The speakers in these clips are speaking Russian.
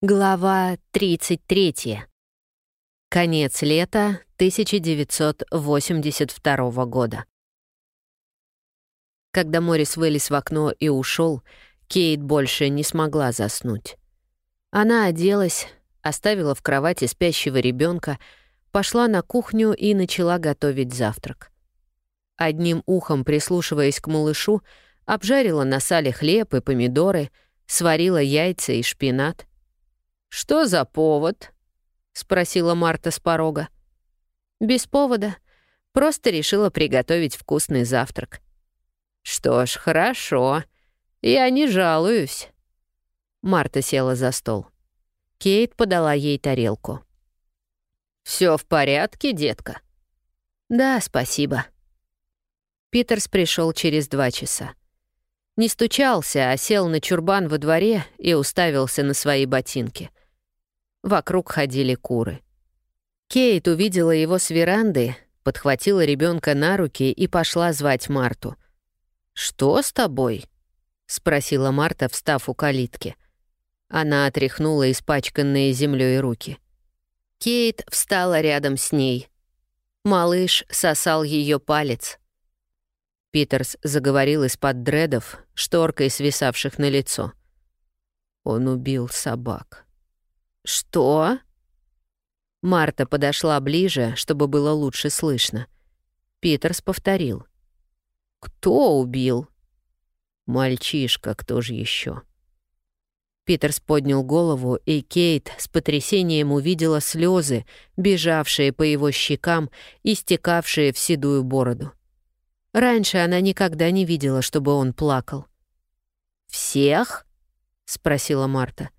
Глава 33. Конец лета 1982 года. Когда Морис вылез в окно и ушел, Кейт больше не смогла заснуть. Она оделась, оставила в кровати спящего ребенка, пошла на кухню и начала готовить завтрак. Одним ухом прислушиваясь к малышу, обжарила на сале хлеб и помидоры, сварила яйца и шпинат. «Что за повод?» — спросила Марта с порога. «Без повода. Просто решила приготовить вкусный завтрак». «Что ж, хорошо. Я не жалуюсь». Марта села за стол. Кейт подала ей тарелку. Все в порядке, детка?» «Да, спасибо». Питерс пришел через два часа. Не стучался, а сел на чурбан во дворе и уставился на свои ботинки. Вокруг ходили куры. Кейт увидела его с веранды, подхватила ребенка на руки и пошла звать Марту. «Что с тобой?» — спросила Марта, встав у калитки. Она отряхнула испачканные землей руки. Кейт встала рядом с ней. Малыш сосал ее палец. Питерс заговорил из-под дредов, шторкой свисавших на лицо. Он убил собак. «Что?» Марта подошла ближе, чтобы было лучше слышно. Питерс повторил. «Кто убил?» «Мальчишка, кто же еще? Питерс поднял голову, и Кейт с потрясением увидела слезы, бежавшие по его щекам и стекавшие в седую бороду. Раньше она никогда не видела, чтобы он плакал. «Всех?» — спросила Марта.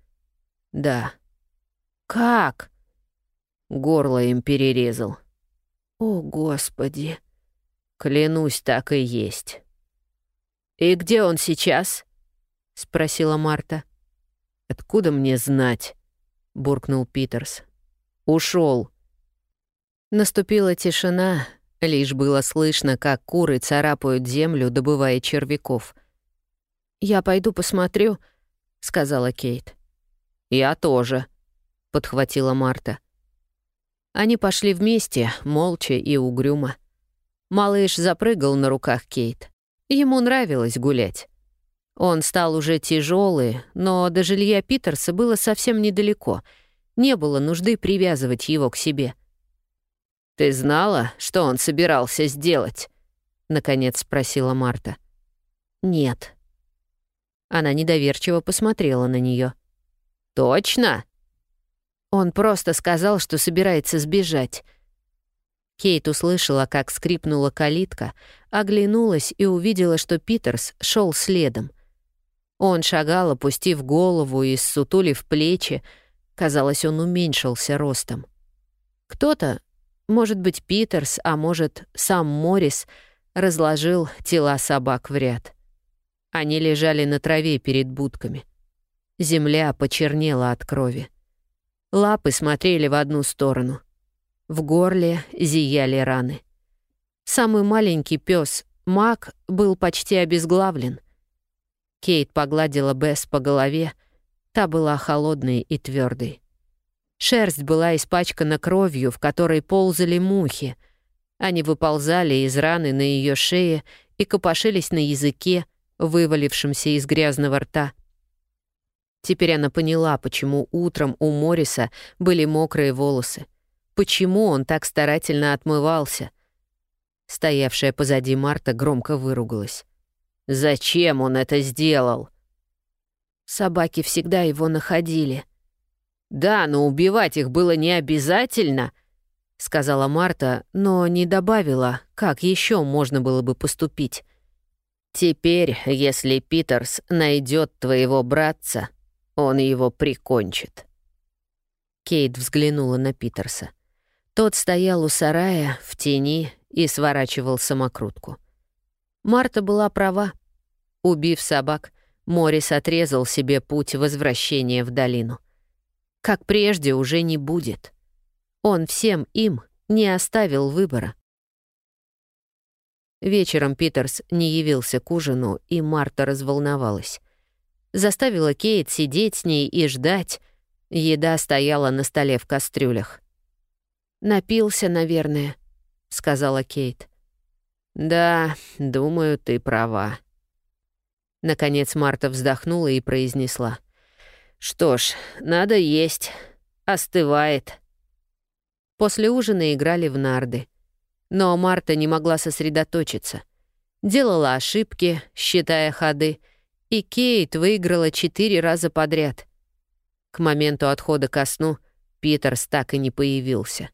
«Да». «Как?» Горло им перерезал. «О, Господи!» «Клянусь, так и есть». «И где он сейчас?» — спросила Марта. «Откуда мне знать?» — буркнул Питерс. Ушел. Наступила тишина, лишь было слышно, как куры царапают землю, добывая червяков. «Я пойду посмотрю», — сказала Кейт. «Я тоже», — подхватила Марта. Они пошли вместе, молча и угрюмо. Малыш запрыгал на руках Кейт. Ему нравилось гулять. Он стал уже тяжелый, но до жилья Питерса было совсем недалеко. Не было нужды привязывать его к себе. «Ты знала, что он собирался сделать?» — наконец спросила Марта. «Нет». Она недоверчиво посмотрела на нее. «Точно?» Он просто сказал, что собирается сбежать. Кейт услышала, как скрипнула калитка, оглянулась и увидела, что Питерс шел следом. Он шагал, опустив голову и ссутулив плечи. Казалось, он уменьшился ростом. Кто-то, может быть, Питерс, а может, сам Моррис, разложил тела собак в ряд. Они лежали на траве перед будками. Земля почернела от крови. Лапы смотрели в одну сторону. В горле зияли раны. Самый маленький пес Мак был почти обезглавлен. Кейт погладила Бесс по голове. Та была холодной и твердой. Шерсть была испачкана кровью, в которой ползали мухи. Они выползали из раны на ее шее и копошились на языке, вывалившемся из грязного рта. Теперь она поняла, почему утром у Мориса были мокрые волосы. Почему он так старательно отмывался. Стоявшая позади Марта громко выругалась. «Зачем он это сделал?» Собаки всегда его находили. «Да, но убивать их было не обязательно», — сказала Марта, но не добавила, как еще можно было бы поступить. «Теперь, если Питерс найдет твоего братца, он его прикончит». Кейт взглянула на Питерса. Тот стоял у сарая, в тени, и сворачивал самокрутку. Марта была права. Убив собак, Морис отрезал себе путь возвращения в долину. Как прежде уже не будет. Он всем им не оставил выбора. Вечером Питерс не явился к ужину, и Марта разволновалась заставила Кейт сидеть с ней и ждать. Еда стояла на столе в кастрюлях. «Напился, наверное», — сказала Кейт. «Да, думаю, ты права». Наконец Марта вздохнула и произнесла. «Что ж, надо есть. Остывает». После ужина играли в нарды. Но Марта не могла сосредоточиться. Делала ошибки, считая ходы, и Кейт выиграла четыре раза подряд. К моменту отхода ко сну Питерс так и не появился.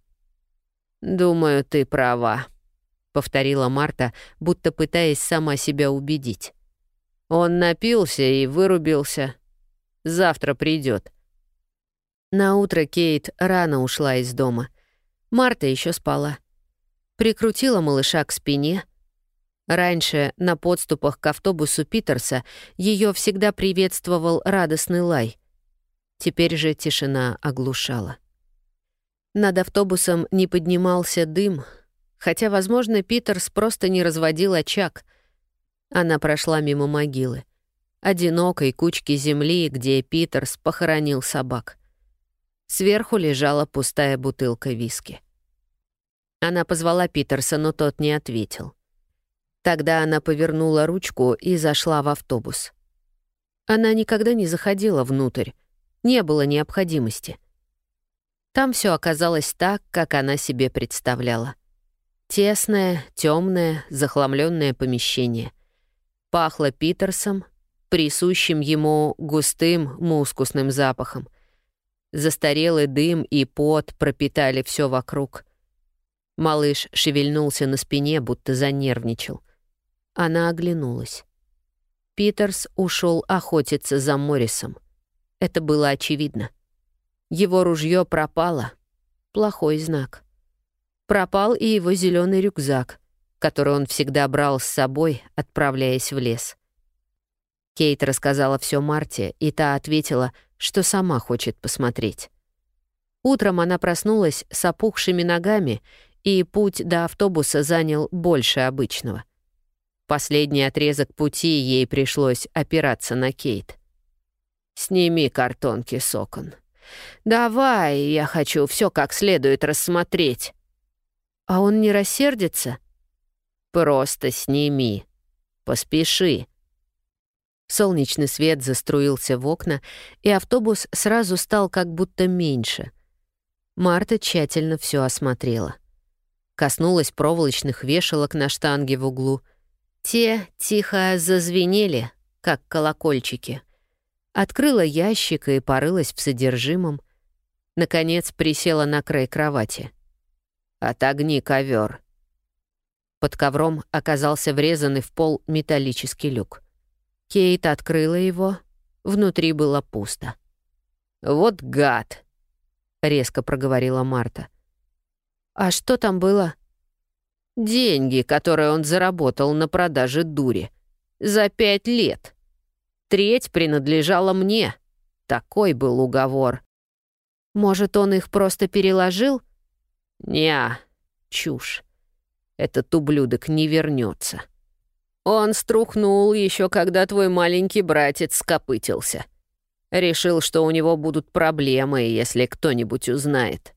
«Думаю, ты права», — повторила Марта, будто пытаясь сама себя убедить. «Он напился и вырубился. Завтра придет. На утро Кейт рано ушла из дома. Марта еще спала. Прикрутила малыша к спине. Раньше на подступах к автобусу Питерса ее всегда приветствовал радостный лай. Теперь же тишина оглушала. Над автобусом не поднимался дым, хотя, возможно, Питерс просто не разводил очаг. Она прошла мимо могилы, одинокой кучки земли, где Питерс похоронил собак. Сверху лежала пустая бутылка виски. Она позвала Питерса, но тот не ответил. Тогда она повернула ручку и зашла в автобус. Она никогда не заходила внутрь, не было необходимости — там все оказалось так, как она себе представляла. Тесное, темное, захламленное помещение. Пахло Питерсом, присущим ему густым мускусным запахом. Застарелый дым и пот пропитали все вокруг. Малыш шевельнулся на спине, будто занервничал. Она оглянулась. Питерс ушел охотиться за Моррисом. Это было очевидно. Его ружье пропало. Плохой знак. Пропал и его зеленый рюкзак, который он всегда брал с собой, отправляясь в лес. Кейт рассказала все Марте, и та ответила, что сама хочет посмотреть. Утром она проснулась с опухшими ногами, и путь до автобуса занял больше обычного. Последний отрезок пути ей пришлось опираться на Кейт. «Сними картонки с окон», «Давай, я хочу все как следует рассмотреть». «А он не рассердится?» «Просто сними. Поспеши». Солнечный свет заструился в окна, и автобус сразу стал как будто меньше. Марта тщательно все осмотрела. Коснулась проволочных вешалок на штанге в углу. Те тихо зазвенели, как колокольчики. Открыла ящик и порылась в содержимом. Наконец присела на край кровати. «Отогни ковер. Под ковром оказался врезанный в пол металлический люк. Кейт открыла его. Внутри было пусто. «Вот гад!» — резко проговорила Марта. «А что там было?» «Деньги, которые он заработал на продаже дури. За пять лет!» Треть принадлежала мне. Такой был уговор. Может, он их просто переложил? Неа, чушь. Этот ублюдок не вернется. Он струхнул еще когда твой маленький братец скопытился. Решил, что у него будут проблемы, если кто-нибудь узнает.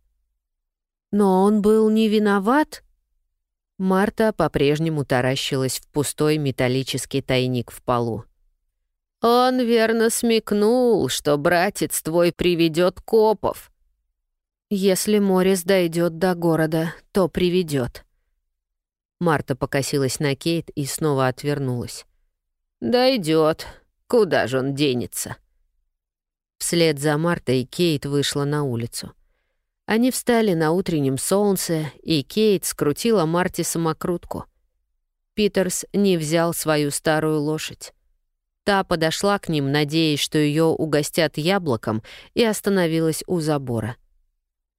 Но он был не виноват? Марта по-прежнему таращилась в пустой металлический тайник в полу. Он верно смекнул, что братец твой приведет копов. Если Морис дойдет до города, то приведет. Марта покосилась на Кейт и снова отвернулась. Дойдет. Куда же он денется? Вслед за Мартой Кейт вышла на улицу. Они встали на утреннем солнце, и Кейт скрутила Марте самокрутку. Питерс не взял свою старую лошадь. Та подошла к ним, надеясь, что ее угостят яблоком, и остановилась у забора.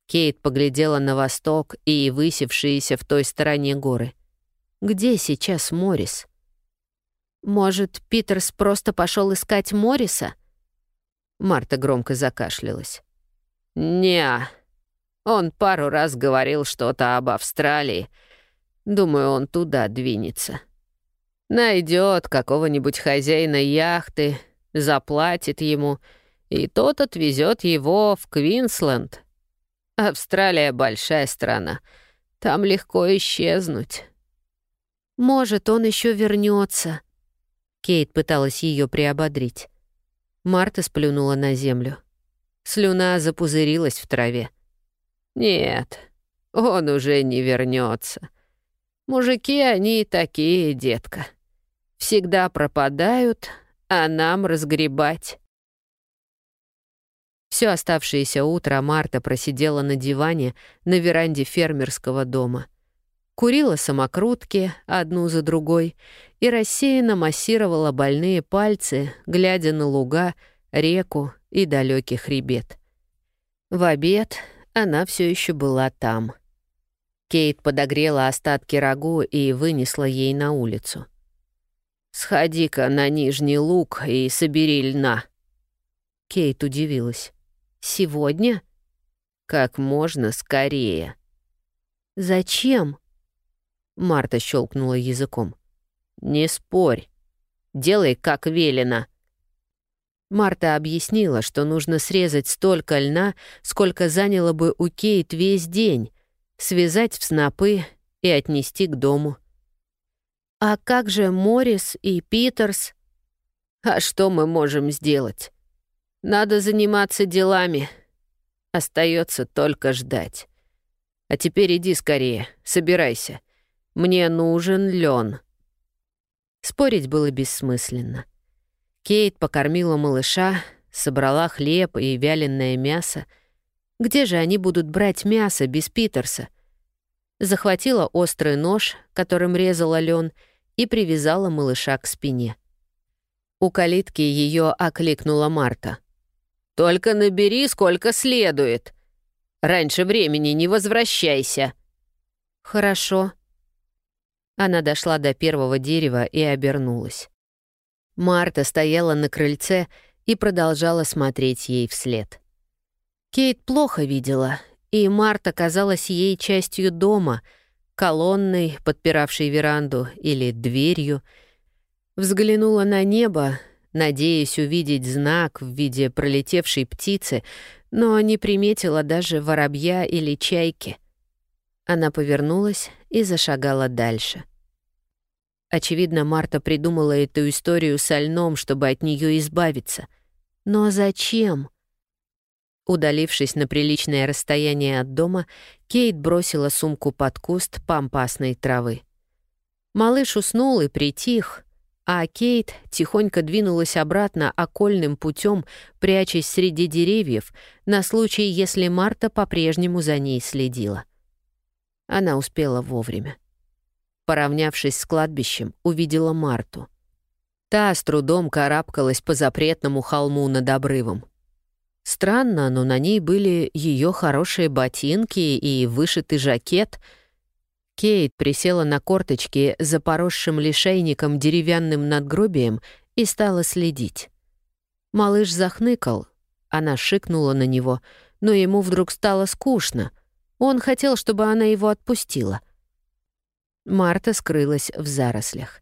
Кейт поглядела на восток и высевшиеся в той стороне горы. Где сейчас Морис? Может, Питерс просто пошел искать Мориса? Марта громко закашлялась. не Он пару раз говорил что-то об Австралии. Думаю, он туда двинется. Найдет какого-нибудь хозяина яхты, заплатит ему и тот отвезет его в Квинсленд. Австралия — большая страна. Там легко исчезнуть. Может, он еще вернется. Кейт пыталась ее приободрить. Марта сплюнула на землю. Слюна запузырилась в траве. «Нет, он уже не вернется. Мужики они такие, детка. Всегда пропадают, а нам разгребать». Все оставшееся утро Марта просидела на диване на веранде фермерского дома. Курила самокрутки одну за другой и рассеянно массировала больные пальцы, глядя на луга, реку и далекий хребет. В обед она все еще была там. Кейт подогрела остатки рагу и вынесла ей на улицу. «Сходи-ка на Нижний луг и собери льна». Кейт удивилась. Сегодня? Как можно скорее. Зачем? Марта щелкнула языком. Не спорь. Делай, как велено. Марта объяснила, что нужно срезать столько льна, сколько заняло бы у Кейт весь день, связать в снопы и отнести к дому. «А как же Моррис и Питерс?» «А что мы можем сделать? Надо заниматься делами. Остается только ждать. А теперь иди скорее, собирайся. Мне нужен лен. Спорить было бессмысленно. Кейт покормила малыша, собрала хлеб и вяленое мясо. Где же они будут брать мясо без Питерса? Захватила острый нож, которым резала лен, и привязала малыша к спине. У калитки ее окликнула Марта — только набери сколько следует. Раньше времени не возвращайся». «Хорошо». Она дошла до первого дерева и обернулась. Марта стояла на крыльце и продолжала смотреть ей вслед. Кейт плохо видела, и Марта казалась ей частью дома, колонной, подпиравшей веранду, или дверью. Взглянула на небо, надеясь увидеть знак в виде пролетевшей птицы, но не приметила даже воробья или чайки. Она повернулась и зашагала дальше. Очевидно, Марта придумала эту историю со льном, чтобы от нее избавиться. Но зачем? Удалившись на приличное расстояние от дома, Кейт бросила сумку под куст пампасной травы. Малыш уснул и притих, а Кейт тихонько двинулась обратно окольным путем, прячась среди деревьев, на случай, если Марта по-прежнему за ней следила. Она успела вовремя. Поравнявшись с кладбищем, увидела Марту. Та с трудом карабкалась по запретному холму над обрывом. Странно, но на ней были ее хорошие ботинки и вышитый жакет — Кейт присела на корточки за поросшим лишайником деревянным надгробием и стала следить. Малыш захныкал, она шикнула на него, но ему вдруг стало скучно. Он хотел, чтобы она его отпустила. Марта скрылась в зарослях.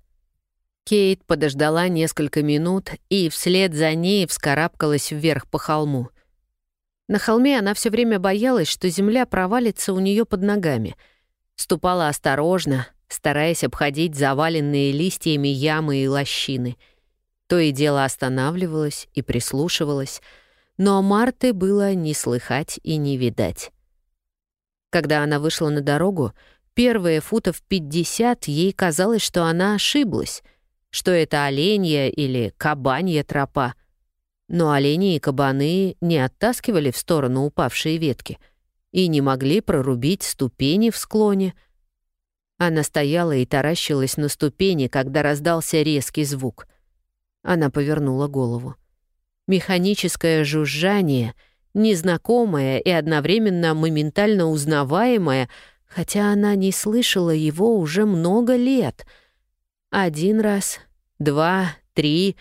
Кейт подождала несколько минут и вслед за ней вскарабкалась вверх по холму. На холме она все время боялась, что земля провалится у нее под ногами — Ступала осторожно, стараясь обходить заваленные листьями ямы и лощины. То и дело останавливалась и прислушивалась, но Марты было не слыхать и не видать. Когда она вышла на дорогу, первые футов пятьдесят ей казалось, что она ошиблась, что это оленья или кабанья тропа. Но олени и кабаны не оттаскивали в сторону упавшие ветки — и не могли прорубить ступени в склоне. Она стояла и таращилась на ступени, когда раздался резкий звук. Она повернула голову. Механическое жужжание, незнакомое и одновременно моментально узнаваемое, хотя она не слышала его уже много лет. Один раз, два, три...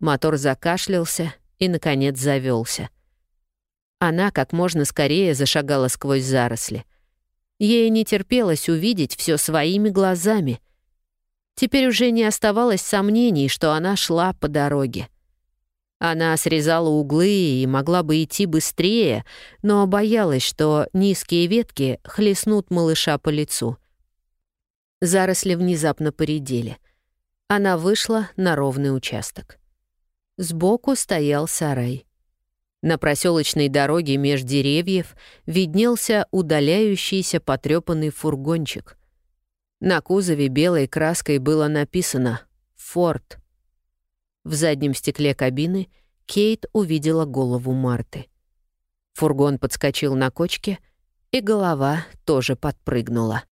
Мотор закашлялся и, наконец, завелся. Она как можно скорее зашагала сквозь заросли. Ей не терпелось увидеть все своими глазами. Теперь уже не оставалось сомнений, что она шла по дороге. Она срезала углы и могла бы идти быстрее, но боялась, что низкие ветки хлестнут малыша по лицу. Заросли внезапно поредели. Она вышла на ровный участок. Сбоку стоял сарай. На проселочной дороге меж деревьев виднелся удаляющийся потрепанный фургончик. На кузове белой краской было написано «Форд». В заднем стекле кабины Кейт увидела голову Марты. Фургон подскочил на кочке, и голова тоже подпрыгнула.